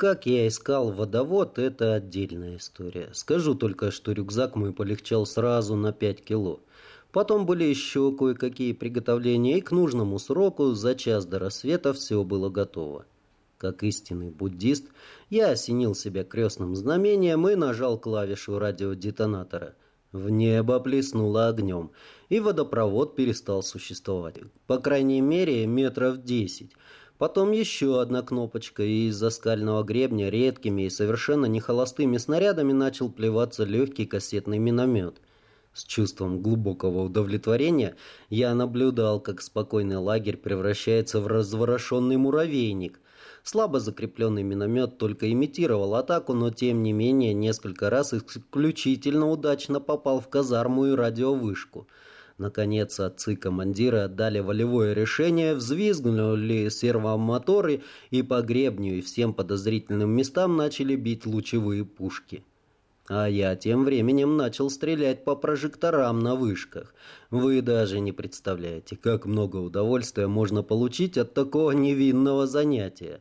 Как я искал водовод, это отдельная история. Скажу только, что рюкзак мой полегчал сразу на 5 кило. Потом были еще кое-какие приготовления, и к нужному сроку за час до рассвета все было готово. Как истинный буддист, я осенил себя крестным знамением и нажал клавишу радиодетонатора. В небо плеснуло огнем, и водопровод перестал существовать. По крайней мере, метров десять. Потом еще одна кнопочка, и из-за скального гребня редкими и совершенно не холостыми снарядами начал плеваться легкий кассетный миномет. С чувством глубокого удовлетворения я наблюдал, как спокойный лагерь превращается в разворошенный муравейник. Слабо закрепленный миномет только имитировал атаку, но тем не менее несколько раз исключительно удачно попал в казарму и радиовышку – Наконец отцы-командиры отдали волевое решение, взвизгнули сервомоторы и по гребню и всем подозрительным местам начали бить лучевые пушки. А я тем временем начал стрелять по прожекторам на вышках. Вы даже не представляете, как много удовольствия можно получить от такого невинного занятия.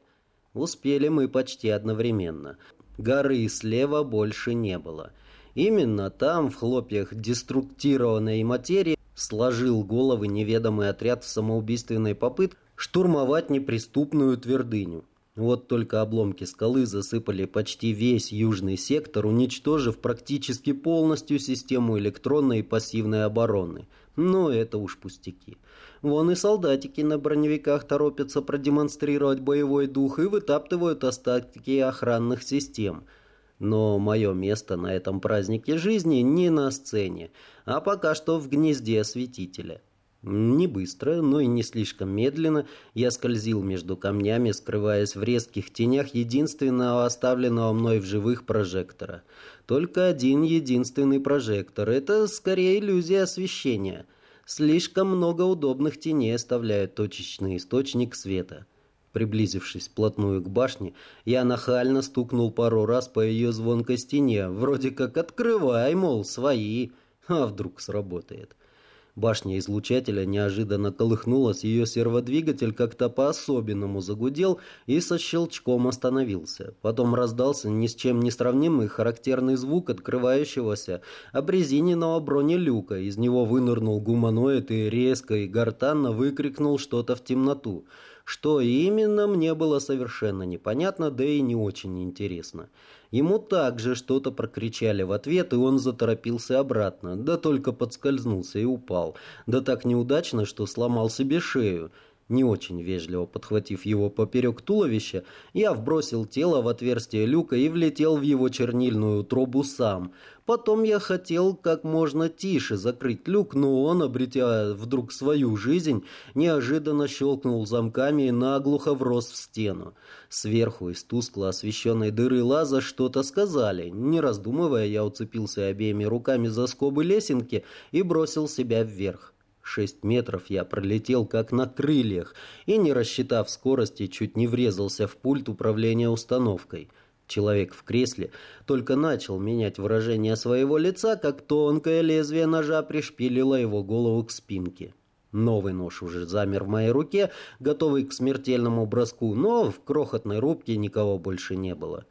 Успели мы почти одновременно. Горы слева больше не было. Именно там, в хлопьях деструктированной материи, сложил головы неведомый отряд в самоубийственной попытке штурмовать неприступную твердыню. Вот только обломки скалы засыпали почти весь южный сектор, уничтожив практически полностью систему электронной и пассивной обороны. Но это уж пустяки. Вон и солдатики на броневиках торопятся продемонстрировать боевой дух и вытаптывают остатки охранных систем – но мое место на этом празднике жизни не на сцене, а пока что в гнезде осветителя. Не быстро, но и не слишком медленно я скользил между камнями, скрываясь в резких тенях единственного оставленного мной в живых прожектора. Только один единственный прожектор. Это скорее иллюзия освещения. Слишком много удобных теней оставляет точечный источник света. Приблизившись вплотную к башне, я нахально стукнул пару раз по ее звонкой стене, вроде как «открывай, мол, свои», а вдруг сработает. Башня излучателя неожиданно колыхнулась, ее серводвигатель как-то по-особенному загудел и со щелчком остановился. Потом раздался ни с чем не сравнимый характерный звук открывающегося обрезиненного бронелюка. Из него вынырнул гуманоид и резко и гортанно выкрикнул что-то в темноту. Что именно, мне было совершенно непонятно, да и не очень интересно. Ему также что-то прокричали в ответ, и он заторопился обратно, да только подскользнулся и упал. Да так неудачно, что сломал себе шею. Не очень вежливо подхватив его поперек туловища, я вбросил тело в отверстие люка и влетел в его чернильную трубу сам. Потом я хотел как можно тише закрыть люк, но он, обретя вдруг свою жизнь, неожиданно щелкнул замками и наглухо врос в стену. Сверху из тускло освещенной дыры лаза что-то сказали. Не раздумывая, я уцепился обеими руками за скобы лесенки и бросил себя вверх. Шесть метров я пролетел как на крыльях и, не рассчитав скорости, чуть не врезался в пульт управления установкой. Человек в кресле только начал менять выражение своего лица, как тонкое лезвие ножа пришпилило его голову к спинке. Новый нож уже замер в моей руке, готовый к смертельному броску, но в крохотной рубке никого больше не было.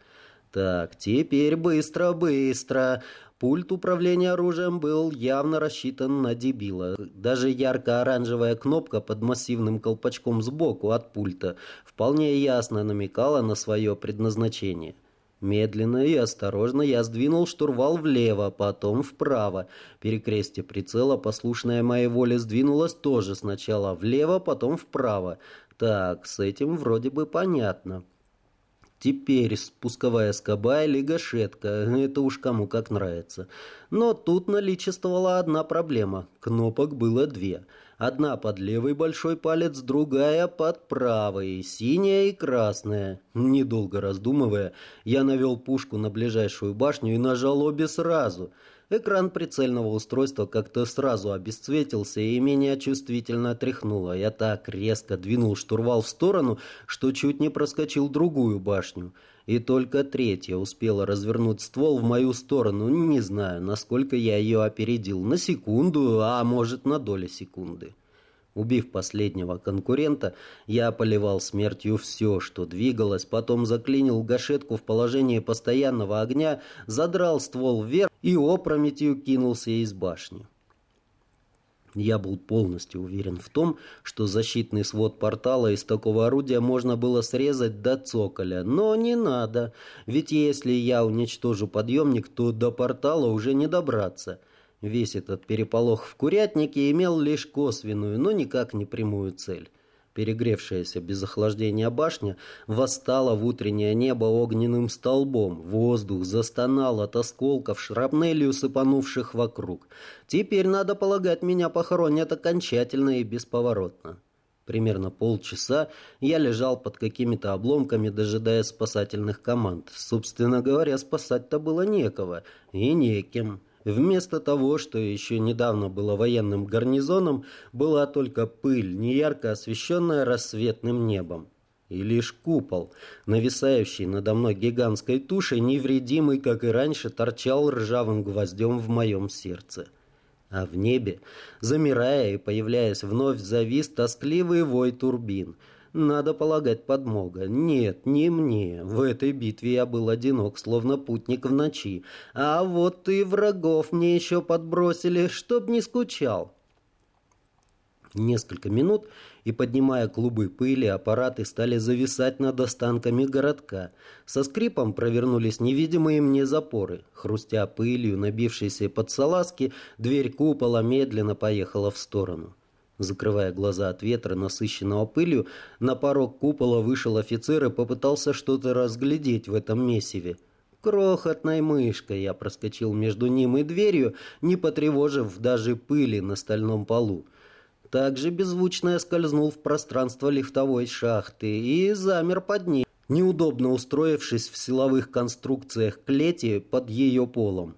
Так, теперь быстро, быстро. Пульт управления оружием был явно рассчитан на дебила. Даже ярко-оранжевая кнопка под массивным колпачком сбоку от пульта вполне ясно намекала на свое предназначение. Медленно и осторожно я сдвинул штурвал влево, потом вправо. Перекрестие прицела, послушное моей воле, сдвинулось тоже сначала влево, потом вправо. Так, с этим вроде бы понятно. Теперь спусковая скоба или гашетка, это уж кому как нравится. Но тут наличествовала одна проблема. Кнопок было две. Одна под левый большой палец, другая под правый, синяя и красная. Недолго раздумывая, я навел пушку на ближайшую башню и нажал обе сразу – Экран прицельного устройства как-то сразу обесцветился и меня чувствительно тряхнуло. Я так резко двинул штурвал в сторону, что чуть не проскочил другую башню. И только третья успела развернуть ствол в мою сторону. Не знаю, насколько я ее опередил. На секунду, а может на доли секунды. Убив последнего конкурента, я поливал смертью все, что двигалось, потом заклинил гашетку в положении постоянного огня, задрал ствол вверх и опрометью кинулся из башни. Я был полностью уверен в том, что защитный свод портала из такого орудия можно было срезать до цоколя, но не надо, ведь если я уничтожу подъемник, то до портала уже не добраться. Весь этот переполох в курятнике имел лишь косвенную, но никак не прямую цель. Перегревшаяся без охлаждения башня восстала в утреннее небо огненным столбом. Воздух застонал от осколков шрапнелью, сыпанувших вокруг. Теперь, надо полагать, меня похоронят окончательно и бесповоротно. Примерно полчаса я лежал под какими-то обломками, дожидая спасательных команд. Собственно говоря, спасать-то было некого и неким. Вместо того, что еще недавно было военным гарнизоном, была только пыль, неярко освещенная рассветным небом. И лишь купол, нависающий надо мной гигантской тушей, невредимый, как и раньше, торчал ржавым гвоздем в моем сердце. А в небе, замирая и появляясь вновь, завис тоскливый вой турбин — надо полагать, подмога. Нет, не мне. В этой битве я был одинок, словно путник в ночи. А вот и врагов мне еще подбросили, чтоб не скучал. Несколько минут, и, поднимая клубы пыли, аппараты стали зависать над останками городка. Со скрипом провернулись невидимые мне запоры. Хрустя пылью, набившейся под салазки, дверь купола медленно поехала в сторону. Закрывая глаза от ветра, насыщенного пылью, на порог купола вышел офицер и попытался что-то разглядеть в этом месиве. Крохотной мышкой я проскочил между ним и дверью, не потревожив даже пыли на стальном полу. Также беззвучно я скользнул в пространство лифтовой шахты и замер под ней, неудобно устроившись в силовых конструкциях клети под ее полом.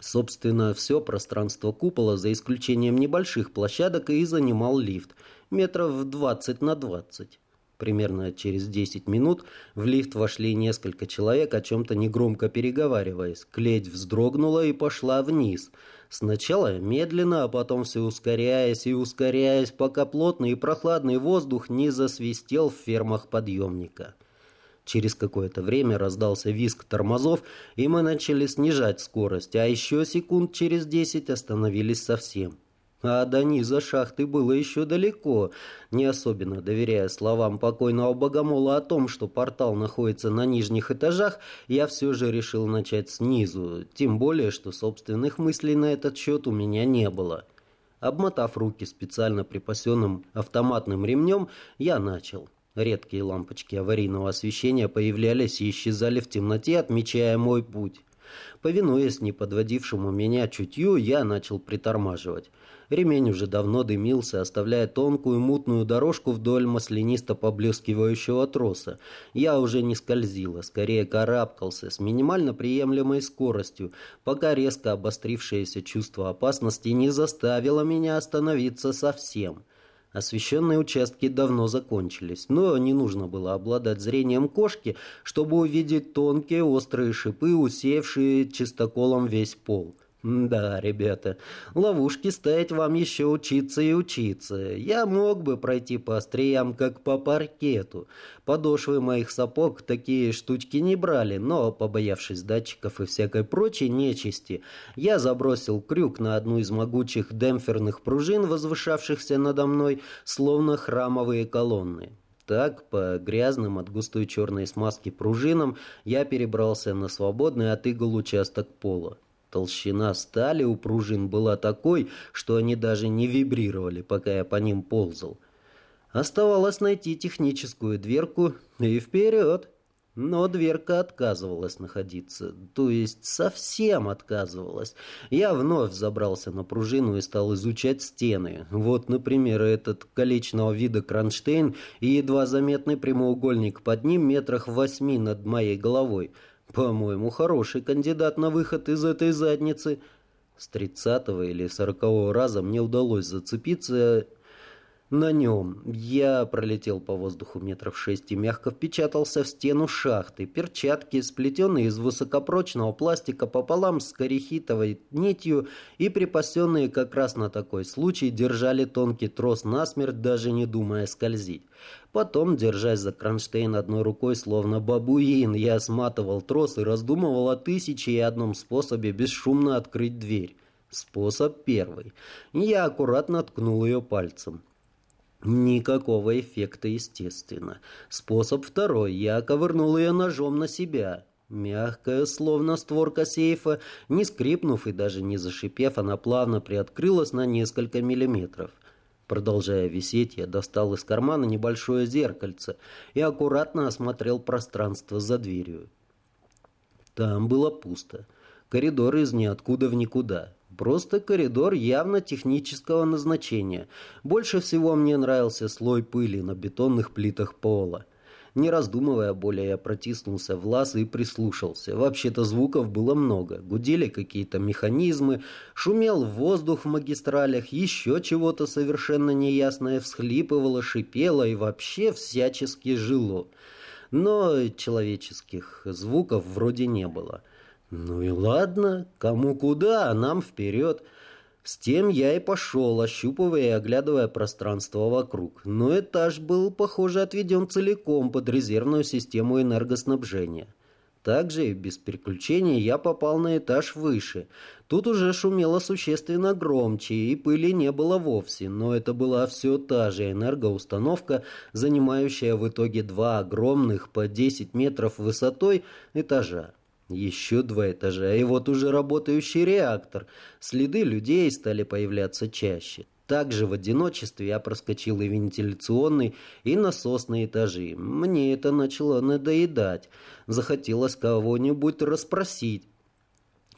Собственно, все пространство купола, за исключением небольших площадок, и занимал лифт, метров 20 на 20. Примерно через 10 минут в лифт вошли несколько человек, о чем-то негромко переговариваясь. Клеть вздрогнула и пошла вниз. Сначала медленно, а потом все ускоряясь и ускоряясь, пока плотный и прохладный воздух не засвистел в фермах подъемника. Через какое-то время раздался визг тормозов, и мы начали снижать скорость, а еще секунд через десять остановились совсем. А до низа шахты было еще далеко. Не особенно доверяя словам покойного богомола о том, что портал находится на нижних этажах, я все же решил начать снизу, тем более, что собственных мыслей на этот счет у меня не было. Обмотав руки специально припасенным автоматным ремнем, я начал. Редкие лампочки аварийного освещения появлялись и исчезали в темноте, отмечая мой путь. Повинуясь неподводившему меня чутью, я начал притормаживать. Ремень уже давно дымился, оставляя тонкую мутную дорожку вдоль маслянисто поблескивающего троса. Я уже не скользил, а скорее карабкался с минимально приемлемой скоростью, пока резко обострившееся чувство опасности не заставило меня остановиться совсем. Освещенные участки давно закончились, но не нужно было обладать зрением кошки, чтобы увидеть тонкие острые шипы, усеявшие чистоколом весь пол. Да, ребята, ловушки ставить вам еще учиться и учиться. Я мог бы пройти по остриям, как по паркету. Подошвы моих сапог такие штучки не брали, но, побоявшись датчиков и всякой прочей нечисти, я забросил крюк на одну из могучих демпферных пружин, возвышавшихся надо мной, словно храмовые колонны. Так, по грязным от густой черной смазки пружинам, я перебрался на свободный от игл участок пола. Толщина стали у пружин была такой, что они даже не вибрировали, пока я по ним ползал. Оставалось найти техническую дверку и вперед. Но дверка отказывалась находиться, то есть совсем отказывалась. Я вновь забрался на пружину и стал изучать стены. Вот, например, этот колечного вида кронштейн и едва заметный прямоугольник под ним метрах восьми над моей головой — по-моему, хороший кандидат на выход из этой задницы. С тридцатого или сорокового раза мне удалось зацепиться На нем я пролетел по воздуху метров шесть и мягко впечатался в стену шахты. Перчатки, сплетенные из высокопрочного пластика пополам с корихитовой нитью и припасенные как раз на такой случай, держали тонкий трос насмерть, даже не думая скользить. Потом, держась за кронштейн одной рукой, словно бабуин, я сматывал трос и раздумывал о тысяче и одном способе бесшумно открыть дверь. Способ первый. Я аккуратно ткнул ее пальцем. Никакого эффекта, естественно. Способ второй. Я ковырнул ее ножом на себя. Мягкая, словно створка сейфа, не скрипнув и даже не зашипев, она плавно приоткрылась на несколько миллиметров. Продолжая висеть, я достал из кармана небольшое зеркальце и аккуратно осмотрел пространство за дверью. Там было пусто. Коридор из ниоткуда в никуда. Просто коридор явно технического назначения. Больше всего мне нравился слой пыли на бетонных плитах пола. Не раздумывая более, я протиснулся в лаз и прислушался. Вообще-то звуков было много. Гудели какие-то механизмы, шумел воздух в магистралях, еще чего-то совершенно неясное всхлипывало, шипело и вообще всячески жило. Но человеческих звуков вроде не было. Ну и ладно, кому куда, а нам вперед. С тем я и пошел, ощупывая и оглядывая пространство вокруг. Но этаж был, похоже, отведен целиком под резервную систему энергоснабжения. Также без приключений я попал на этаж выше. Тут уже шумело существенно громче, и пыли не было вовсе, но это была все та же энергоустановка, занимающая в итоге два огромных по 10 метров высотой этажа. Еще два этажа, и вот уже работающий реактор. Следы людей стали появляться чаще. Также в одиночестве я проскочил и вентиляционный, и насосные этажи. Мне это начало надоедать. Захотелось кого-нибудь расспросить.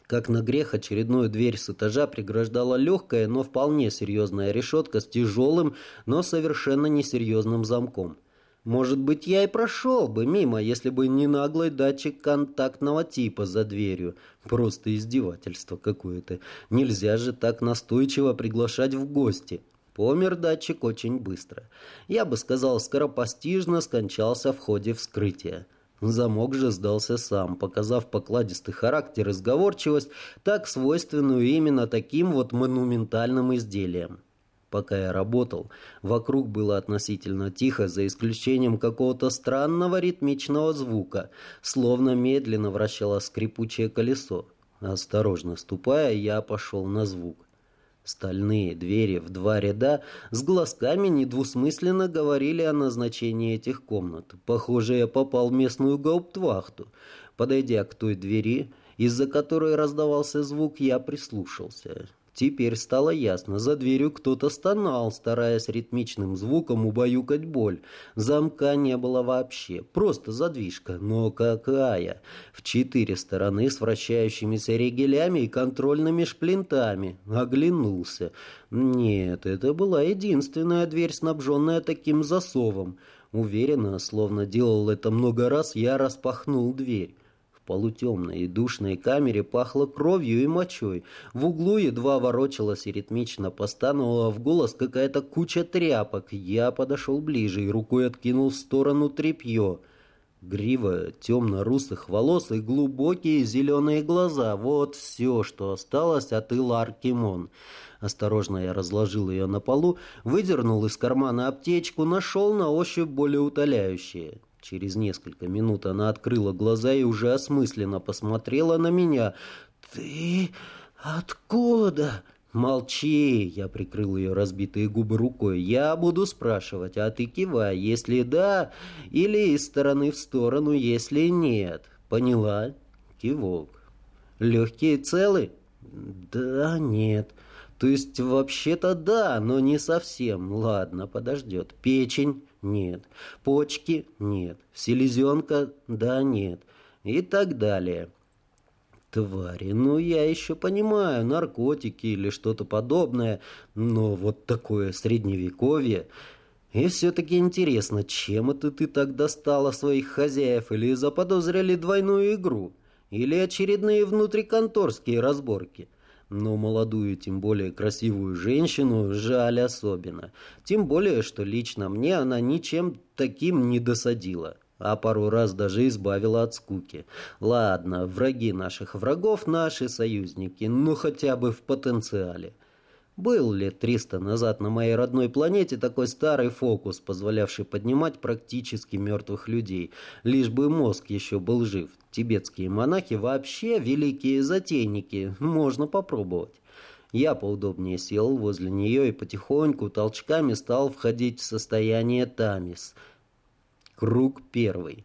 Как на грех очередную дверь с этажа преграждала легкая, но вполне серьезная решетка с тяжелым, но совершенно несерьезным замком. Может быть, я и прошел бы мимо, если бы не наглый датчик контактного типа за дверью. Просто издевательство какое-то. Нельзя же так настойчиво приглашать в гости. Помер датчик очень быстро. Я бы сказал, скоропостижно скончался в ходе вскрытия. Замок же сдался сам, показав покладистый характер и сговорчивость, так свойственную именно таким вот монументальным изделиям. Пока я работал, вокруг было относительно тихо, за исключением какого-то странного ритмичного звука, словно медленно вращалось скрипучее колесо. Осторожно ступая, я пошел на звук. Стальные двери в два ряда с глазками недвусмысленно говорили о назначении этих комнат. Похоже, я попал в местную гауптвахту. Подойдя к той двери, из-за которой раздавался звук, я прислушался. Теперь стало ясно, за дверью кто-то стонал, стараясь ритмичным звуком убаюкать боль. Замка не было вообще, просто задвижка, но какая! В четыре стороны с вращающимися регелями и контрольными шплинтами. Оглянулся. Нет, это была единственная дверь, снабженная таким засовом. Уверенно, словно делал это много раз, я распахнул дверь полутемной и душной камере пахло кровью и мочой. В углу едва ворочалась и ритмично постановала в голос какая-то куча тряпок. Я подошел ближе и рукой откинул в сторону тряпье. Грива темно-русых волос и глубокие зеленые глаза. Вот все, что осталось от Илар Кимон. Осторожно я разложил ее на полу, выдернул из кармана аптечку, нашел на ощупь более утоляющее. Через несколько минут она открыла глаза и уже осмысленно посмотрела на меня. «Ты откуда?» «Молчи!» — я прикрыл ее разбитые губы рукой. «Я буду спрашивать, а ты кивай, если да, или из стороны в сторону, если нет. Поняла?» Кивок. «Легкие целы?» «Да, нет». «То есть вообще-то да, но не совсем. Ладно, подождет. Печень?» Нет. Почки? Нет. Селезенка? Да, нет. И так далее. Твари, ну я еще понимаю, наркотики или что-то подобное, но вот такое средневековье... И все-таки интересно, чем это ты так достала своих хозяев или заподозрили двойную игру? Или очередные внутриконторские разборки? Но молодую, тем более красивую женщину, жаль особенно. Тем более, что лично мне она ничем таким не досадила а пару раз даже избавила от скуки. Ладно, враги наших врагов наши союзники, ну хотя бы в потенциале. Был лет триста назад на моей родной планете такой старый фокус, позволявший поднимать практически мертвых людей, лишь бы мозг еще был жив. Тибетские монахи вообще великие затейники, можно попробовать. Я поудобнее сел возле нее и потихоньку толчками стал входить в состояние тамис. Круг первый.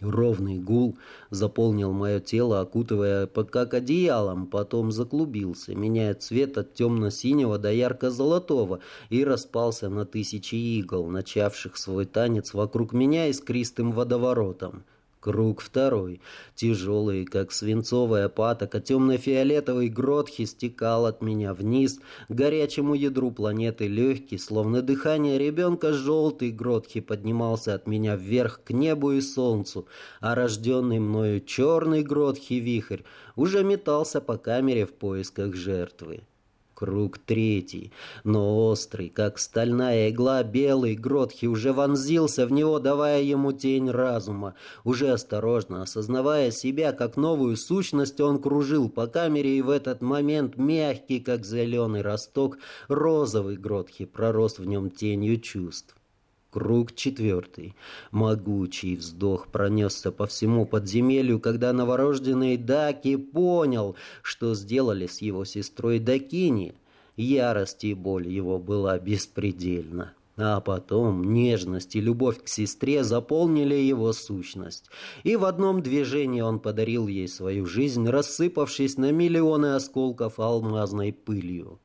Ровный гул заполнил мое тело, окутывая как одеялом, потом заклубился, меняя цвет от темно-синего до ярко-золотого и распался на тысячи игл, начавших свой танец вокруг меня искристым водоворотом. Круг второй, тяжелый, как свинцовая патока, темно-фиолетовый гротхи стекал от меня вниз, к горячему ядру планеты легкий, словно дыхание ребенка, желтый гротхи поднимался от меня вверх к небу и солнцу, а рожденный мною черный гротхи вихрь уже метался по камере в поисках жертвы. Круг третий, но острый, как стальная игла, белый Гротхи уже вонзился в него, давая ему тень разума. Уже осторожно, осознавая себя как новую сущность, он кружил по камере, и в этот момент мягкий, как зеленый росток, розовый Гротхи пророс в нем тенью чувств. Круг четвертый. Могучий вздох пронесся по всему подземелью, когда новорожденный Даки понял, что сделали с его сестрой Дакини. Ярость и боль его была беспредельна. А потом нежность и любовь к сестре заполнили его сущность. И в одном движении он подарил ей свою жизнь, рассыпавшись на миллионы осколков алмазной пылью.